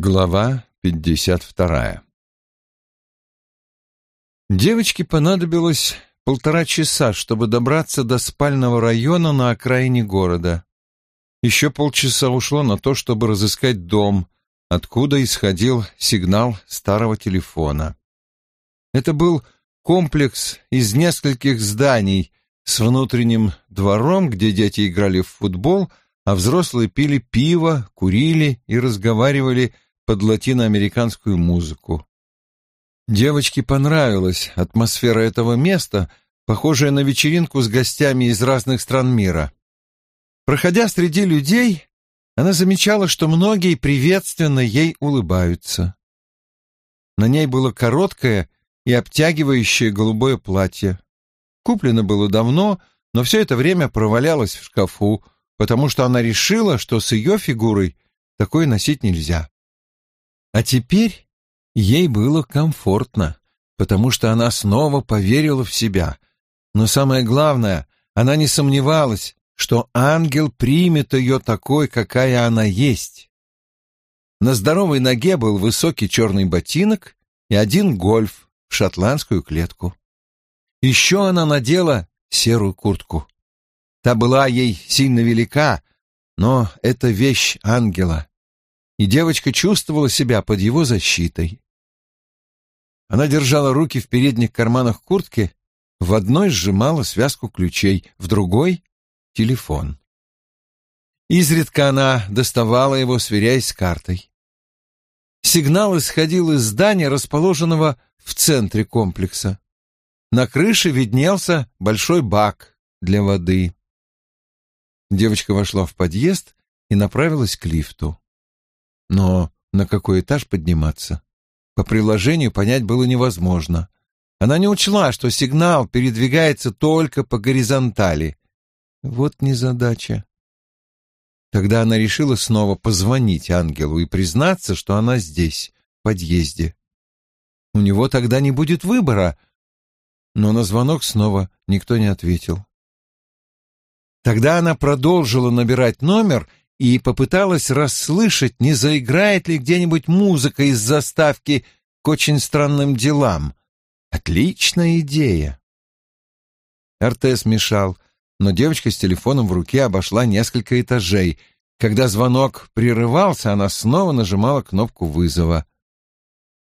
Глава 52 Девочке понадобилось полтора часа, чтобы добраться до спального района на окраине города. Еще полчаса ушло на то, чтобы разыскать дом, откуда исходил сигнал старого телефона. Это был комплекс из нескольких зданий с внутренним двором, где дети играли в футбол, а взрослые пили пиво, курили и разговаривали под латиноамериканскую музыку. Девочке понравилась атмосфера этого места, похожая на вечеринку с гостями из разных стран мира. Проходя среди людей, она замечала, что многие приветственно ей улыбаются. На ней было короткое и обтягивающее голубое платье. Куплено было давно, но все это время провалялось в шкафу, потому что она решила, что с ее фигурой такое носить нельзя. А теперь ей было комфортно, потому что она снова поверила в себя. Но самое главное, она не сомневалась, что ангел примет ее такой, какая она есть. На здоровой ноге был высокий черный ботинок и один гольф в шотландскую клетку. Еще она надела серую куртку. Та была ей сильно велика, но это вещь ангела и девочка чувствовала себя под его защитой. Она держала руки в передних карманах куртки, в одной сжимала связку ключей, в другой — телефон. Изредка она доставала его, сверяясь с картой. Сигнал исходил из здания, расположенного в центре комплекса. На крыше виднелся большой бак для воды. Девочка вошла в подъезд и направилась к лифту. Но на какой этаж подниматься? По приложению понять было невозможно. Она не учла, что сигнал передвигается только по горизонтали. Вот незадача. Тогда она решила снова позвонить ангелу и признаться, что она здесь, в подъезде. У него тогда не будет выбора. Но на звонок снова никто не ответил. Тогда она продолжила набирать номер и попыталась расслышать, не заиграет ли где-нибудь музыка из заставки к очень странным делам. Отличная идея. Артес мешал, но девочка с телефоном в руке обошла несколько этажей. Когда звонок прерывался, она снова нажимала кнопку вызова.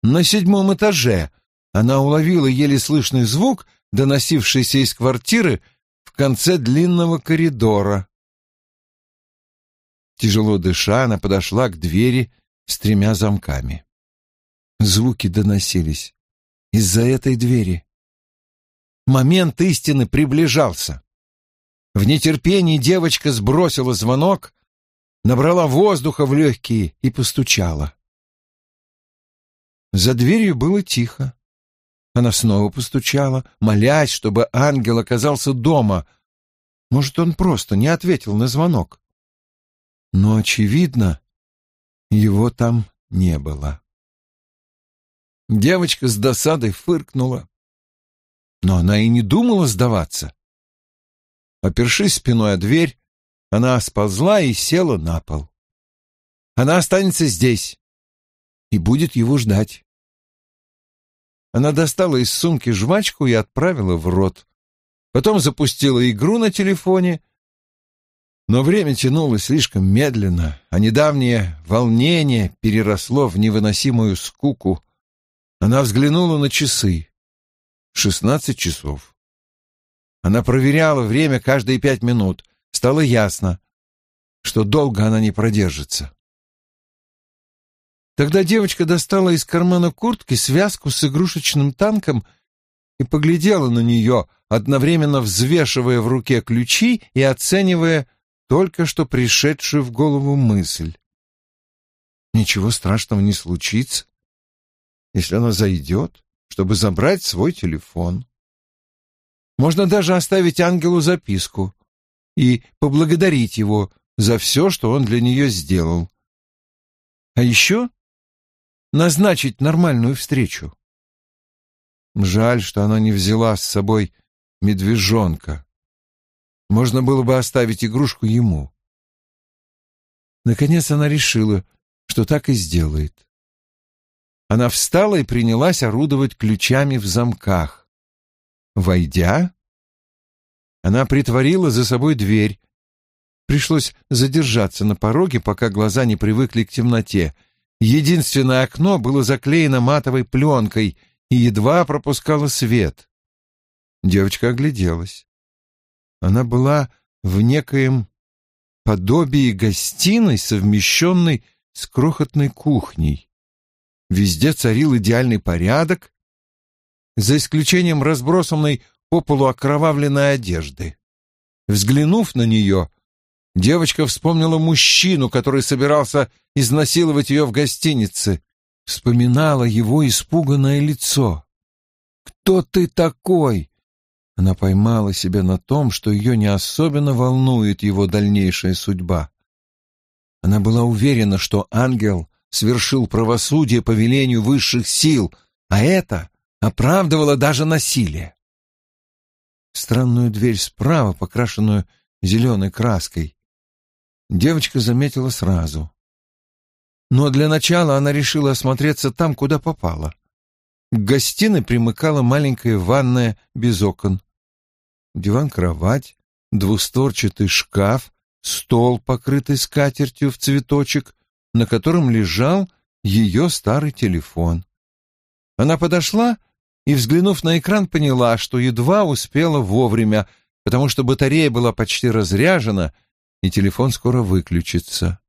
На седьмом этаже она уловила еле слышный звук, доносившийся из квартиры в конце длинного коридора. Тяжело дыша, она подошла к двери с тремя замками. Звуки доносились из-за этой двери. Момент истины приближался. В нетерпении девочка сбросила звонок, набрала воздуха в легкие и постучала. За дверью было тихо. Она снова постучала, молясь, чтобы ангел оказался дома. Может, он просто не ответил на звонок но, очевидно, его там не было. Девочка с досадой фыркнула, но она и не думала сдаваться. Опершись спиной о дверь, она сползла и села на пол. Она останется здесь и будет его ждать. Она достала из сумки жвачку и отправила в рот. Потом запустила игру на телефоне — но время тянулось слишком медленно, а недавнее волнение переросло в невыносимую скуку. Она взглянула на часы. Шестнадцать часов. Она проверяла время каждые пять минут. Стало ясно, что долго она не продержится. Тогда девочка достала из кармана куртки связку с игрушечным танком и поглядела на нее, одновременно взвешивая в руке ключи и оценивая только что пришедшую в голову мысль. Ничего страшного не случится, если она зайдет, чтобы забрать свой телефон. Можно даже оставить ангелу записку и поблагодарить его за все, что он для нее сделал. А еще назначить нормальную встречу. Жаль, что она не взяла с собой медвежонка. Можно было бы оставить игрушку ему. Наконец она решила, что так и сделает. Она встала и принялась орудовать ключами в замках. Войдя, она притворила за собой дверь. Пришлось задержаться на пороге, пока глаза не привыкли к темноте. Единственное окно было заклеено матовой пленкой и едва пропускало свет. Девочка огляделась. Она была в некоем подобии гостиной, совмещенной с крохотной кухней. Везде царил идеальный порядок, за исключением разбросанной по полу окровавленной одежды. Взглянув на нее, девочка вспомнила мужчину, который собирался изнасиловать ее в гостинице, вспоминала его испуганное лицо. «Кто ты такой?» Она поймала себя на том, что ее не особенно волнует его дальнейшая судьба. Она была уверена, что ангел свершил правосудие по велению высших сил, а это оправдывало даже насилие. Странную дверь справа, покрашенную зеленой краской, девочка заметила сразу. Но для начала она решила осмотреться там, куда попала. К гостиной примыкала маленькая ванная без окон. Диван-кровать, двусторчатый шкаф, стол, покрытый скатертью в цветочек, на котором лежал ее старый телефон. Она подошла и, взглянув на экран, поняла, что едва успела вовремя, потому что батарея была почти разряжена, и телефон скоро выключится.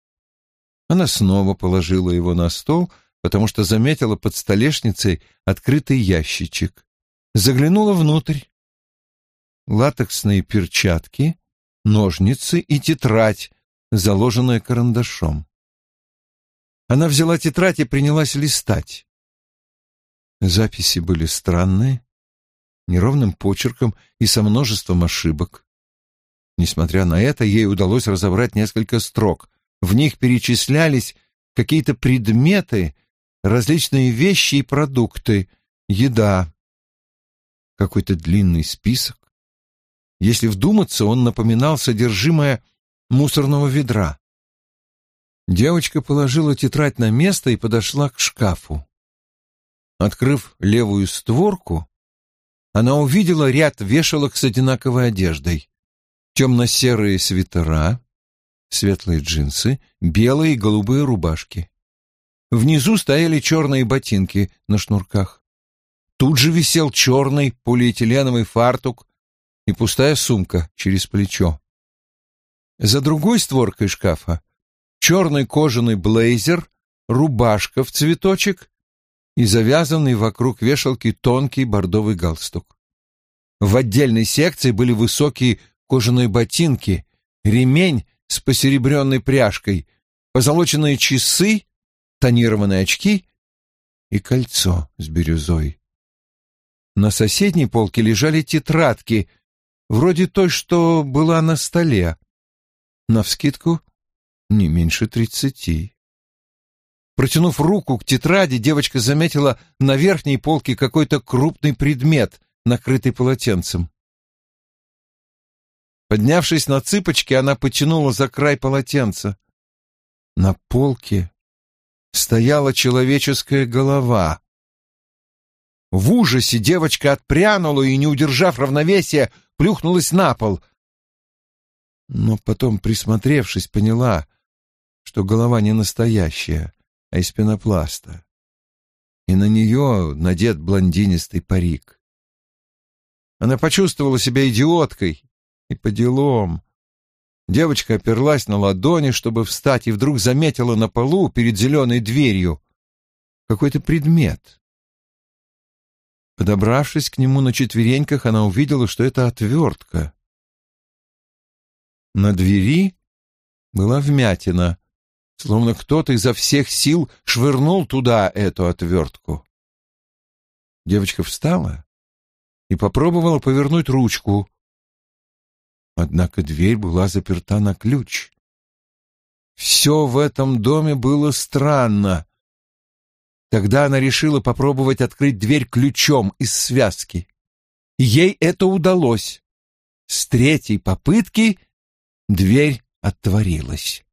Она снова положила его на стол, потому что заметила под столешницей открытый ящичек. Заглянула внутрь. Латексные перчатки, ножницы и тетрадь, заложенная карандашом. Она взяла тетрадь и принялась листать. Записи были странные, неровным почерком и со множеством ошибок. Несмотря на это, ей удалось разобрать несколько строк. В них перечислялись какие-то предметы, различные вещи и продукты, еда. Какой-то длинный список. Если вдуматься, он напоминал содержимое мусорного ведра. Девочка положила тетрадь на место и подошла к шкафу. Открыв левую створку, она увидела ряд вешалок с одинаковой одеждой. Темно-серые свитера, светлые джинсы, белые и голубые рубашки. Внизу стояли черные ботинки на шнурках. Тут же висел черный полиэтиленовый фартук и пустая сумка через плечо. За другой створкой шкафа черный кожаный блейзер, рубашка в цветочек и завязанный вокруг вешалки тонкий бордовый галстук. В отдельной секции были высокие кожаные ботинки, ремень с посеребренной пряжкой, позолоченные часы, тонированные очки и кольцо с бирюзой. На соседней полке лежали тетрадки, вроде той, что была на столе. Навскидку не меньше тридцати. Протянув руку к тетради, девочка заметила на верхней полке какой-то крупный предмет, накрытый полотенцем. Поднявшись на цыпочки, она потянула за край полотенца. На полке стояла человеческая голова. В ужасе девочка отпрянула и, не удержав равновесия, плюхнулась на пол. Но потом, присмотревшись, поняла, что голова не настоящая, а из пенопласта. И на нее надет блондинистый парик. Она почувствовала себя идиоткой и по делам. Девочка оперлась на ладони, чтобы встать, и вдруг заметила на полу перед зеленой дверью какой-то предмет. Подобравшись к нему на четвереньках, она увидела, что это отвертка. На двери была вмятина, словно кто-то изо всех сил швырнул туда эту отвертку. Девочка встала и попробовала повернуть ручку. Однако дверь была заперта на ключ. Все в этом доме было странно. Тогда она решила попробовать открыть дверь ключом из связки. Ей это удалось. С третьей попытки дверь отворилась.